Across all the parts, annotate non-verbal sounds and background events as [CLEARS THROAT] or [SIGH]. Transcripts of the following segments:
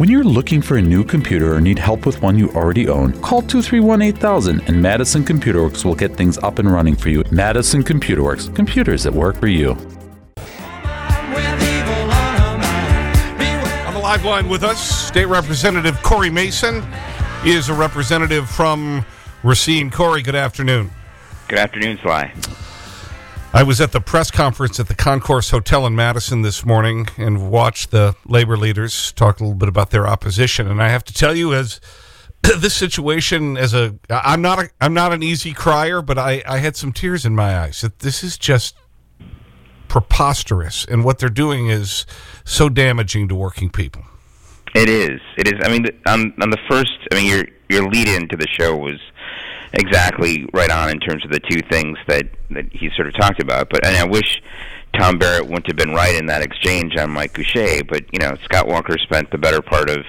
When you're looking for a new computer or need help with one you already own, call 231 8000 and Madison Computer Works will get things up and running for you. Madison Computer Works, computers that work for you. On the live line with us, State Representative Corey Mason. He is a representative from Racine. Corey, good afternoon. Good afternoon, Sly. I was at the press conference at the Concourse Hotel in Madison this morning and watched the labor leaders talk a little bit about their opposition. And I have to tell you, as [CLEARS THROAT] this situation, as a, I'm not, a, I'm not an easy crier, but I, I had some tears in my eyes. This is just preposterous. And what they're doing is so damaging to working people. It is. It is. I mean, on, on the first, I mean, your, your lead into the show was exactly right on in terms of the two things that that he sort of talked about. But and I wish Tom Barrett wouldn't have been right in that exchange on Mike Gousha. But you know, Scott Walker spent the better part of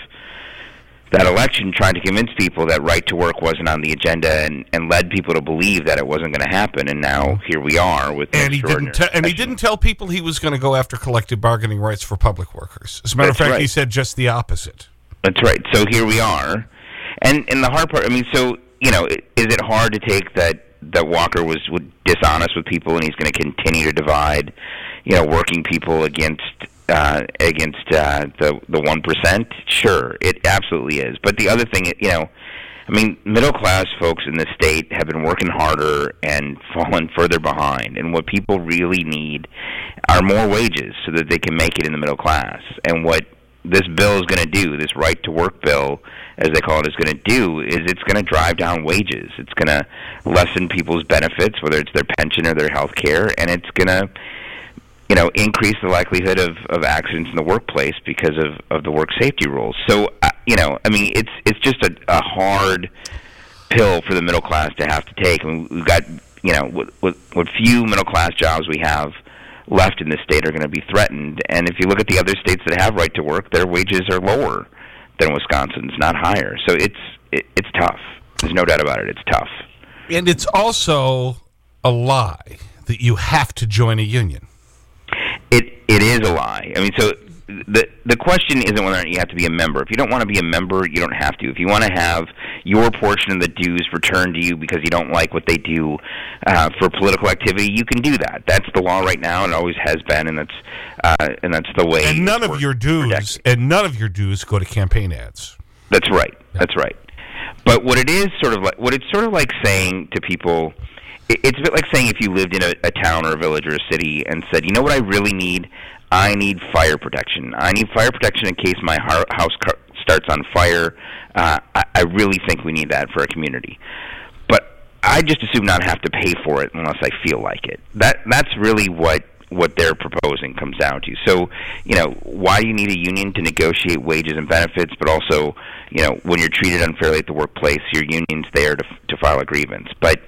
that election trying to convince people that right to work wasn't on the agenda and, and led people to believe that it wasn't going to happen. And now here we are with and he didn't te- and he didn't tell people he was going to go after collective bargaining rights for public workers. As a matter That's of fact, right. he said just the opposite. That's right. So here we are, and and the hard part. I mean, so you know, is it hard to take that that Walker was, was dishonest with people, and he's going to continue to divide, you know, working people against uh, against uh, the the one percent? Sure, it absolutely is. But the other thing, you know. I mean, middle class folks in the state have been working harder and fallen further behind. And what people really need are more wages so that they can make it in the middle class. And what this bill is going to do, this right to work bill, as they call it, is going to do is it's going to drive down wages. It's going to lessen people's benefits, whether it's their pension or their health care, and it's going to you know increase the likelihood of, of accidents in the workplace because of, of the work safety rules. So uh, you know, I mean, it's it's just a, a hard pill for the middle class to have to take. I mean, we've got you know what what, what few middle class jobs we have left in this state are going to be threatened. And if you look at the other states that have right to work, their wages are lower than Wisconsin's, not higher. So it's it, it's tough. There's no doubt about it. It's tough. And it's also a lie that you have to join a union. It it is a lie. I mean, so the the question isn't whether or not you have to be a member. If you don't want to be a member, you don't have to. If you want to have your portion of the dues returned to you because you don't like what they do uh, for political activity, you can do that. That's the law right now, and always has been, and that's uh, and that's the way. And none of your dues, and none of your dues go to campaign ads. That's right. That's right. But what it is sort of like, what it's sort of like saying to people, it's a bit like saying if you lived in a, a town or a village or a city and said, you know what I really need? I need fire protection. I need fire protection in case my house starts on fire. Uh, I, I really think we need that for a community. But I just assume not have to pay for it unless I feel like it. That that's really what what they're proposing comes down to. So, you know, why do you need a union to negotiate wages and benefits, but also, you know, when you're treated unfairly at the workplace, your union's there to to file a grievance. But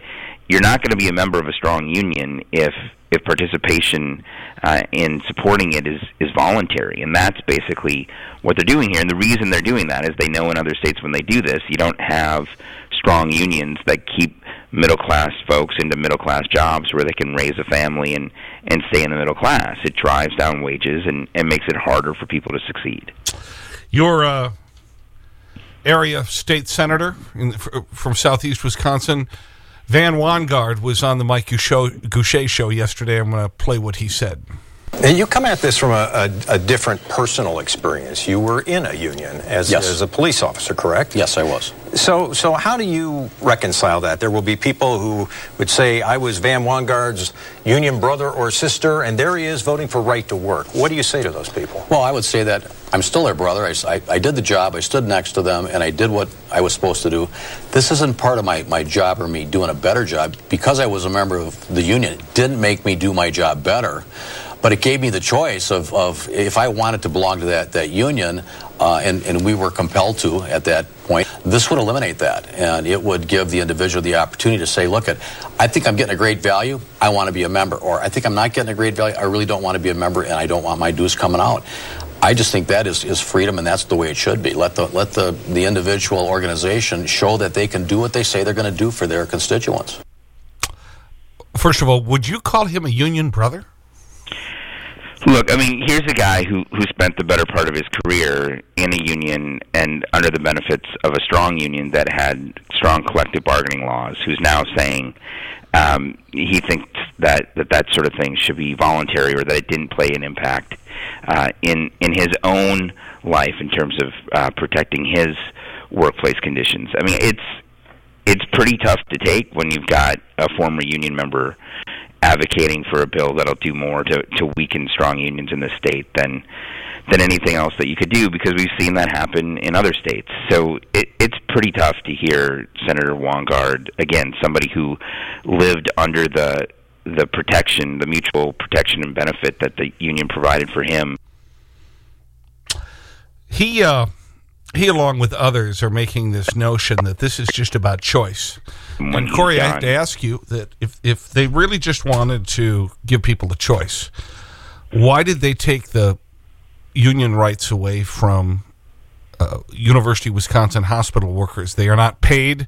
you're not going to be a member of a strong union if if participation uh, in supporting it is is voluntary, and that's basically what they're doing here. And the reason they're doing that is they know in other states when they do this, you don't have strong unions that keep middle class folks into middle class jobs where they can raise a family and and stay in the middle class. It drives down wages and and makes it harder for people to succeed. Your uh, area state senator in, from southeast Wisconsin, Van Wanggaard, was on the Mike Gousha show yesterday. I'm going to play what he said. And you come at this from a, a, a different personal experience. You were in a union as, Yes. as a police officer, correct? Yes, I was. So, so how do you reconcile that? There will be people who would say, I was Van Wanggaard's union brother or sister, and there he is voting for right to work. What do you say to those people? Well, I would say that I'm still their brother. I did the job. I stood next to them, and I did what I was supposed to do. This isn't part of my, my job or me doing a better job. Because I was a member of the union, it didn't make me do my job better. But it gave me the choice of, of if I wanted to belong to that, that union, uh, and, and we were compelled to at that point, this would eliminate that. And it would give the individual the opportunity to say, look, at, I think I'm getting a great value, I want to be a member. Or I think I'm not getting a great value, I really don't want to be a member, and I don't want my dues coming out. I just think that is, is freedom, and that's the way it should be. Let the let the, the individual organization show that they can do what they say they're going to do for their constituents. First of all, would you call him a union brother? Look, I mean, here's a guy who who spent the better part of his career in a union and under the benefits of a strong union that had strong collective bargaining laws. Who's now saying um, he thinks that, that that sort of thing should be voluntary or that it didn't play an impact uh, in in his own life in terms of uh, protecting his workplace conditions. I mean, it's it's pretty tough to take when you've got a former union member advocating for a bill that'll do more to to weaken strong unions in the state than than anything else that you could do because we've seen that happen in other states. So it, it's pretty tough to hear Senator Wanggaard again, somebody who lived under the the protection, the mutual protection and benefit that the union provided for him. He uh he, along with others, are making this notion that this is just about choice. And, Corey, I have to ask you that if, if they really just wanted to give people a choice, why did they take the union rights away from uh, University of Wisconsin hospital workers? They are not paid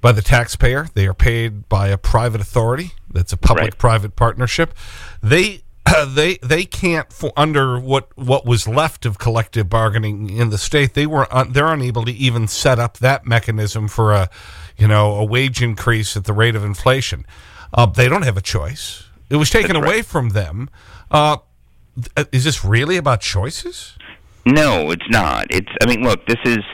by the taxpayer. They are paid by a private authority. That's a public-private partnership. They they they can't for, under what what was left of collective bargaining in the state they were un, they're unable to even set up that mechanism for a you know a wage increase at the rate of inflation. Uh, they don't have a choice. It was taken away right. from them. Uh, is this really about choices? No it's not. It's i mean look this is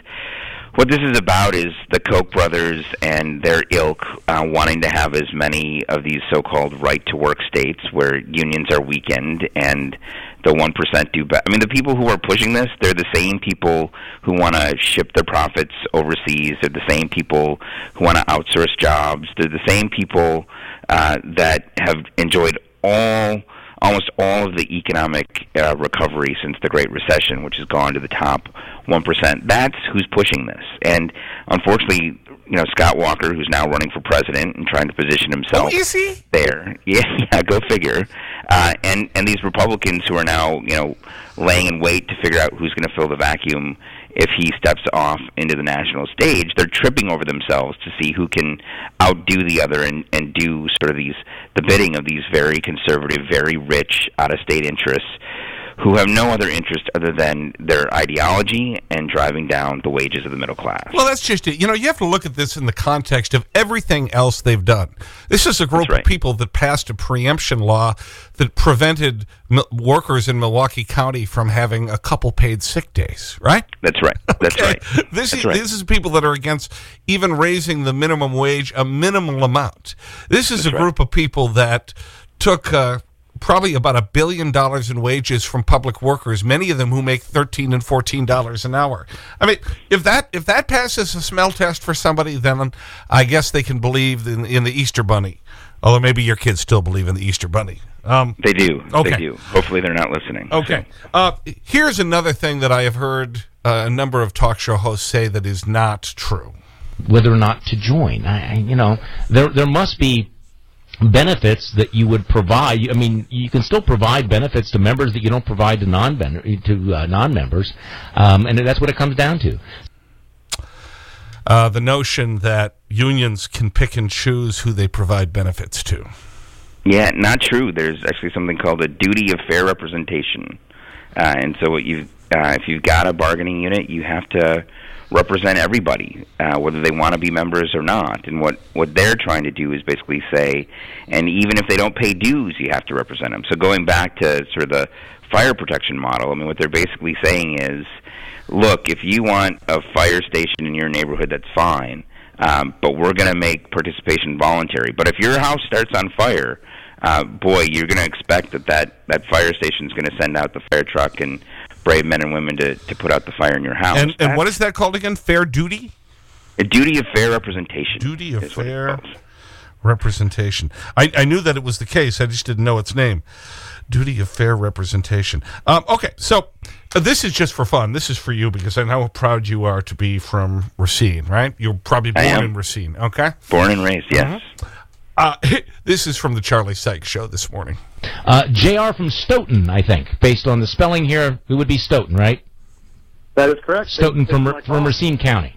what this is about is the Koch brothers and their ilk uh, wanting to have as many of these so-called right-to-work states where unions are weakened and the one percent do better. I mean, the people who are pushing this, they're the same people who want to ship their profits overseas. They're the same people who want to outsource jobs. They're the same people uh, that have enjoyed all almost all of the economic uh, recovery since the Great Recession, which has gone to the top 1%. That's who's pushing this. And unfortunately, you know, Scott Walker, who's now running for president and trying to position himself oh, is he? there. [LAUGHS] Yeah, yeah, go figure. Uh, and, and these Republicans who are now, you know, laying in wait to figure out who's going to fill the vacuum if he steps off into the national stage, they're tripping over themselves to see who can outdo the other and, and do sort of these the bidding of these very conservative, very rich out of state interests who have no other interest other than their ideology and driving down the wages of the middle class. Well, that's just it. You know, you have to look at this in the context of everything else they've done. This is a group right. of people that passed a preemption law that prevented workers in Milwaukee County from having a couple paid sick days, right? That's right. [LAUGHS] That's okay. right. This, that's is, right. this is people that are against even raising the minimum wage a minimal amount. This is that's a group right. of people that took uh, probably about a billion dollars in wages from public workers, many of them who make 13 and $14 an hour. I mean, if that, if that passes a smell test for somebody, then I guess they can believe in, in the Easter Bunny. Although maybe your kids still believe in the Easter Bunny. Um, they do. Okay. They do. Hopefully they're not listening. Okay. Uh, here's another thing that I have heard uh, a number of talk show hosts say that is not true. Whether or not to join. I, you know, there, there must be benefits that you would provide. I mean, you can still provide benefits to members that you don't provide to non to uh, non-members, um, and that's what it comes down to. Uh, the notion that unions can pick and choose who they provide benefits to. Yeah, not true. There's actually something called a duty of fair representation, uh, and so what you uh, if you've got a bargaining unit, you have to represent everybody, uh, whether they want to be members or not. And what what they're trying to do is basically say, and even if they don't pay dues, you have to represent them. So going back to sort of the fire protection model, I mean, what they're basically saying is, look, if you want a fire station in your neighborhood, that's fine. Um, but we're going to make participation voluntary. But if your house starts on fire, uh, boy, you're going to expect that, that that fire station is going to send out the fire truck and brave men and women to, to put out the fire in your house. And, and what is that called again? Fair duty? A duty of fair representation. Duty of fair representation. I, I knew that it was the case. I just didn't know its name. Duty of fair representation. Um, okay, so uh, this is just for fun. This is for you because I know how proud you are to be from Racine, right? You're probably born in Racine, okay? Born and raised, yes. Uh -huh. Uh, [LAUGHS] this is from the Charlie Sykes show this morning. Uh, JR from Stoughton, I think. Based on the spelling here, it would be Stoughton, right? That is correct. Stoughton from, from Racine County.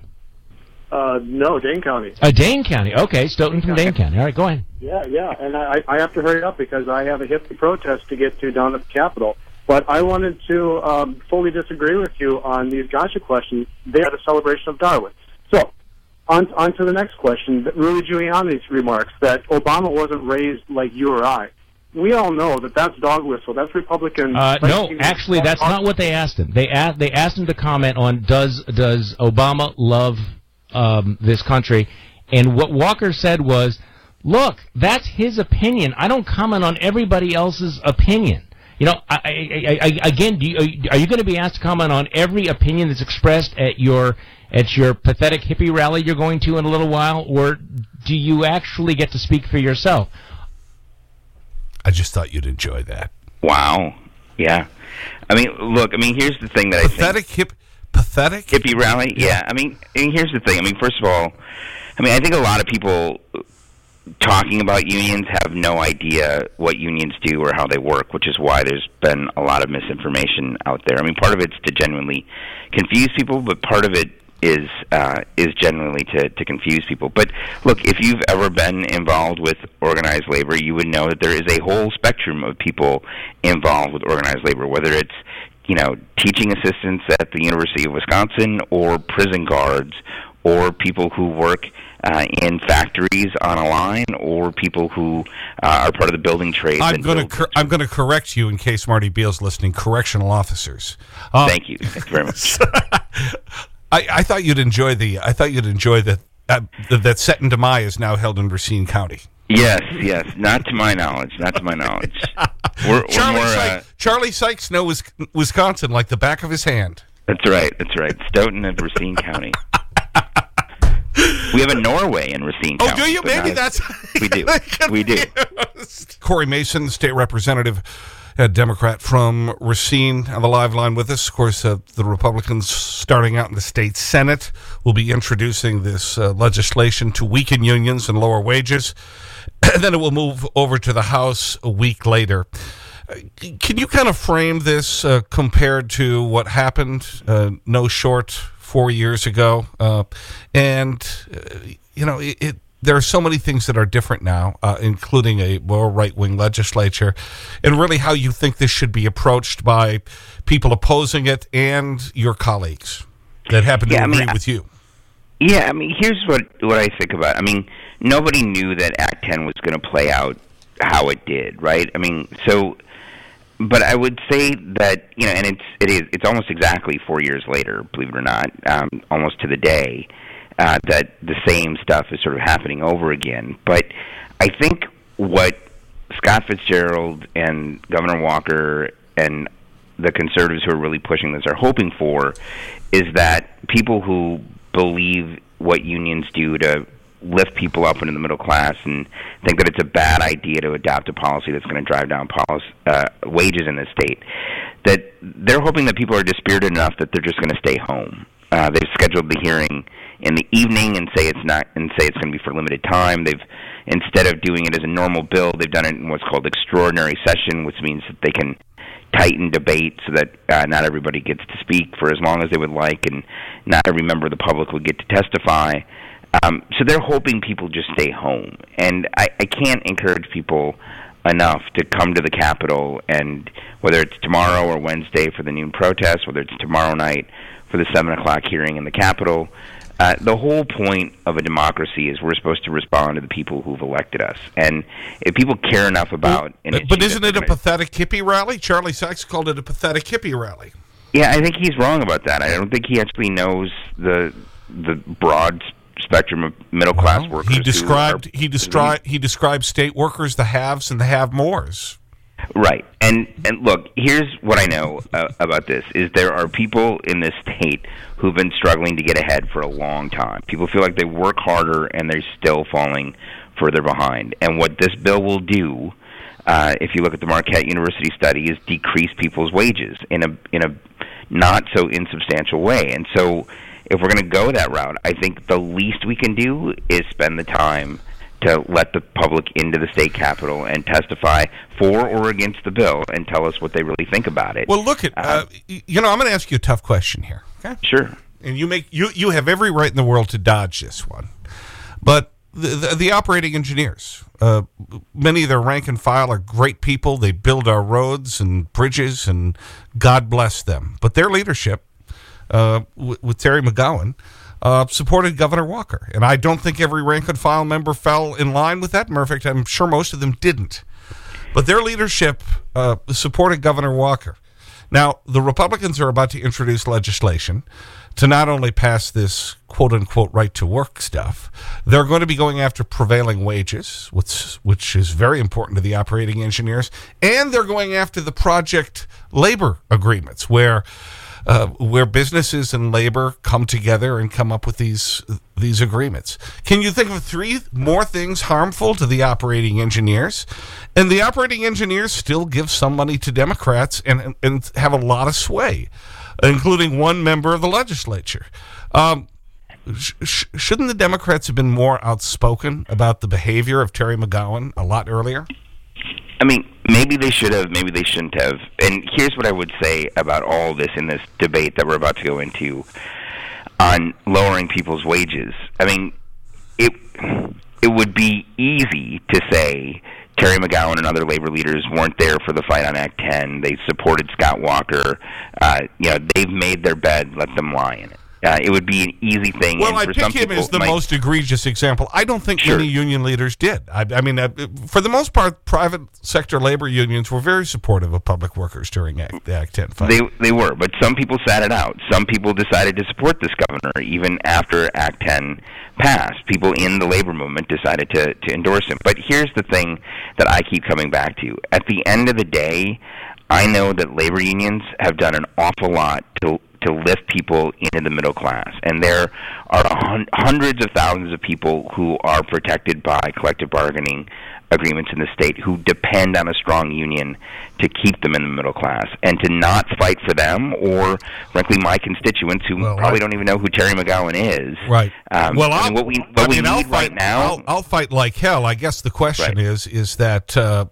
Uh, no, Dane County. Uh, Dane County. Okay, Stoughton from Dane County. All right, go ahead. Yeah, yeah. And I, I have to hurry up because I have a hippie protest to get to down at the Capitol. But I wanted to um, fully disagree with you on these gotcha questions. They are the celebration of Darwin. So, on, on to the next question. Rudy Giuliani's remarks that Obama wasn't raised like you or I. We all know that that's dog whistle. That's Republican. Uh, no, actually, that's not what they asked him. They asked they asked him to comment on does does Obama love um, this country, and what Walker said was, "Look, that's his opinion. I don't comment on everybody else's opinion." You know, I, I, I, again, do you, are you going to be asked to comment on every opinion that's expressed at your at your pathetic hippie rally you're going to in a little while, or do you actually get to speak for yourself? I just thought you'd enjoy that. Wow. Yeah. I mean, look. I mean, here's the thing that pathetic I think. hip, pathetic hippie rally. Yeah. yeah. I mean, and here's the thing. I mean, first of all, I mean, I think a lot of people talking about unions have no idea what unions do or how they work, which is why there's been a lot of misinformation out there. I mean, part of it's to genuinely confuse people, but part of it is uh, is generally to, to confuse people. But look, if you've ever been involved with organized labor, you would know that there is a whole spectrum of people involved with organized labor, whether it's you know teaching assistants at the University of Wisconsin or prison guards or people who work uh, in factories on a line or people who uh, are part of the building trade. I'm going to I'm going to correct you in case Marty Beil's listening. Correctional officers. Uh, Thank you. Thank you very much. [LAUGHS] I, I thought you'd enjoy the I thought you'd enjoy that that set in Demai is now held in Racine County. Yes, yes. Not to my knowledge. Not to my knowledge. [LAUGHS] We're, Charlie, we're more, Sykes, uh, Charlie Sykes knows Wisconsin like the back of his hand. That's right. That's right. Stoughton and Racine County. [LAUGHS] [LAUGHS] We have a Norway in Racine oh, County. Oh, do you? Maybe that's... We do. we do. Corey Mason, state representative, a Democrat from Racine on the live line with us. Of course, uh, the Republicans starting out in the state Senate will be introducing this uh, legislation to weaken unions and lower wages. And [CLEARS THROAT] then it will move over to the House a week later. Uh, can you kind of frame this uh, compared to what happened uh, no short four years ago? Uh, and, you know, it, it there are so many things that are different now, uh, including a more right-wing legislature, and really how you think this should be approached by people opposing it and your colleagues that happen to yeah, agree I mean, with you. Yeah, I mean, here's what, what I think about I mean, nobody knew that Act 10 was going to play out how it did, right? I mean, so... But I would say that you know, and it's it is it's almost exactly four years later, believe it or not, um, almost to the day uh, that the same stuff is sort of happening over again. But I think what Scott Fitzgerald and Governor Walker and the conservatives who are really pushing this are hoping for is that people who believe what unions do to lift people up into the middle class and think that it's a bad idea to adopt a policy that's going to drive down policy, uh, wages in the state, that they're hoping that people are dispirited enough that they're just going to stay home. Uh, they've scheduled the hearing in the evening and say it's not and say it's going to be for limited time. They've instead of doing it as a normal bill, they've done it in what's called extraordinary session, which means that they can tighten debate so that uh, not everybody gets to speak for as long as they would like, and not every member of the public would get to testify. Um, so they're hoping people just stay home, and I, I can't encourage people enough to come to the Capitol and whether it's tomorrow or Wednesday for the noon protest, whether it's tomorrow night for the seven o'clock hearing in the Capitol, uh, the whole point of a democracy is we're supposed to respond to the people who've elected us. And if people care enough about well, But isn't it a pathetic hippie rally? Charlie Sykes called it a pathetic hippie rally. Yeah, I think he's wrong about that. I don't think he actually knows the the broad spectrum of middle class well, workers. He described are, he described he described state workers the haves and the have mores. Right. And and look, here's what I know uh, about this is there are people in this state who've been struggling to get ahead for a long time. People feel like they work harder and they're still falling further behind. And what this bill will do uh, if you look at the Marquette University study, is decrease people's wages in a in a not so insubstantial way. And so, if we're going to go that route, I think the least we can do is spend the time to let the public into the state capitol and testify for or against the bill and tell us what they really think about it. Well, look at, uh, uh, you know, I'm going to ask you a tough question here. Okay? Sure. And you make, you, you have every right in the world to dodge this one. But the, the, the operating engineers. Uh, many of their rank and file are great people. They build our roads and bridges, and God bless them. But their leadership uh, with Terry McGowan uh, supported Governor Walker. And I don't think every rank and file member fell in line with that. In fact, I'm sure most of them didn't. But their leadership uh, supported Governor Walker. Now, the Republicans are about to introduce legislation to not only pass this quote unquote right to work stuff, they're going to be going after prevailing wages, which, which is very important to the operating engineers, and they're going after the project labor agreements where uh, where businesses and labor come together and come up with these, these agreements. Can you think of three more things harmful to the operating engineers? And the operating engineers still give some money to Democrats and, and have a lot of sway, including one member of the legislature. Um, sh shouldn't the Democrats have been more outspoken about the behavior of Terry McGowan a lot earlier? I mean, maybe they should have, maybe they shouldn't have. And here's what I would say about all this in this debate that we're about to go into on lowering people's wages. I mean, it it would be easy to say Terry McGowan and other labor leaders weren't there for the fight on Act 10. They supported Scott Walker. Uh, you know, they've made their bed. Let them lie in it. Uh, it would be an easy thing. Well, I pick him as the might, most egregious example. I don't think sure. many union leaders did. I, I mean, uh, for the most part, private sector labor unions were very supportive of public workers during Act, the Act 10 fight. They, they were, but some people sat it out. Some people decided to support this governor even after Act 10 passed. People in the labor movement decided to, to endorse him. But here's the thing that I keep coming back to. At the end of the day, I know that labor unions have done an awful lot to to lift people into the middle class. And there are hundreds of thousands of people who are protected by collective bargaining agreements in the state who depend on a strong union to keep them in the middle class and to not fight for them or frankly my constituents who well, probably I, don't even know who Terry McGowan is. Right. Um, well, I mean, what we what I we mean, need I'll fight, right now I'll, I'll, fight like hell. I guess the question right. is is that uh,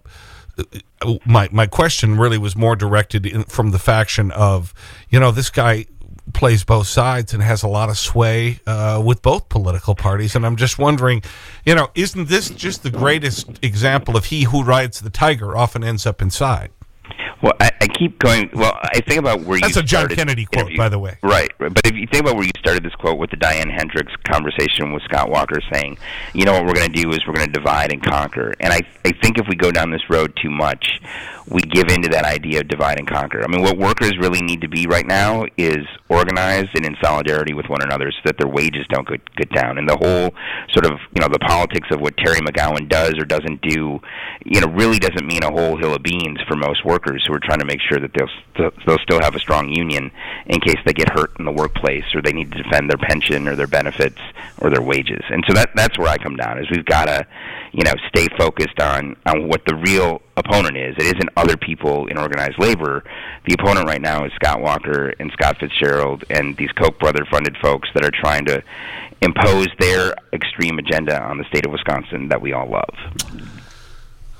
my my question really was more directed in, from the faction of, you know, this guy plays both sides and has a lot of sway uh, with both political parties. And I'm just wondering, you know, isn't this just the greatest example of he who rides the tiger often ends up inside? Well, I, I keep going. Well, I think about where That's you. That's a John Kennedy quote, interview. by the way. Right, but if you think about where you started this quote with the Diane Hendricks conversation with Scott Walker saying, "You know what we're going to do is we're going to divide and conquer," and I I think if we go down this road too much, we give into that idea of divide and conquer. I mean, what workers really need to be right now is organized and in solidarity with one another, so that their wages don't go, get down. And the whole sort of you know the politics of what Terry McGowan does or doesn't do, you know, really doesn't mean a whole hill of beans for most workers who are trying to make sure that they'll st- they'll still have a strong union in case they get hurt in the workplace or they need to defend their pension or their benefits or their wages. And so that that's where I come down is we've got to you know stay focused on on what the real opponent is. It isn't other people in organized labor. The opponent right now is Scott Walker and Scott Fitzgerald and these Koch brother funded folks that are trying to impose their extreme agenda on the state of Wisconsin that we all love.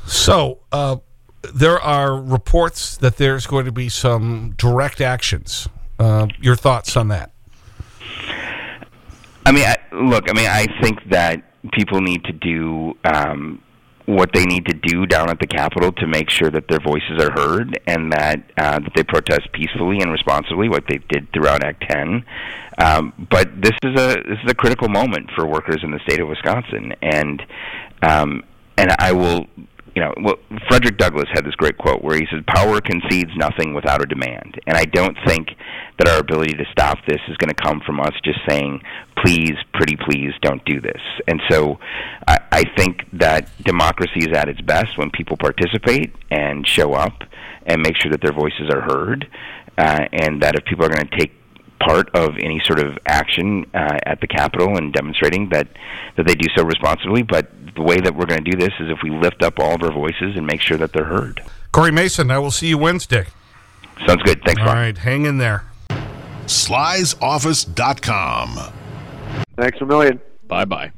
So, uh, there are reports that there's going to be some direct actions. Uh, your thoughts on that? I mean, I, look, I mean, I think that people need to do um, what they need to do down at the Capitol to make sure that their voices are heard and that uh, that they protest peacefully and responsibly, what they did throughout Act 10. Um, but this is a this is a critical moment for workers in the state of Wisconsin, and um, and I will you know, well, Frederick Douglass had this great quote where he said, "Power concedes nothing without a demand." And I don't think that our ability to stop this is going to come from us just saying, "Please, pretty please, don't do this." And so, I, I think that democracy is at its best when people participate and show up and make sure that their voices are heard, uh, and that if people are going to take part of any sort of action uh, at the Capitol and demonstrating that that they do so responsibly. But the way that we're going to do this is if we lift up all of our voices and make sure that they're heard. Corey Mason, I will see you Wednesday. Sounds good. Thanks. All right, hang in there. Sly'sOffice.com. Thanks a million. Bye bye.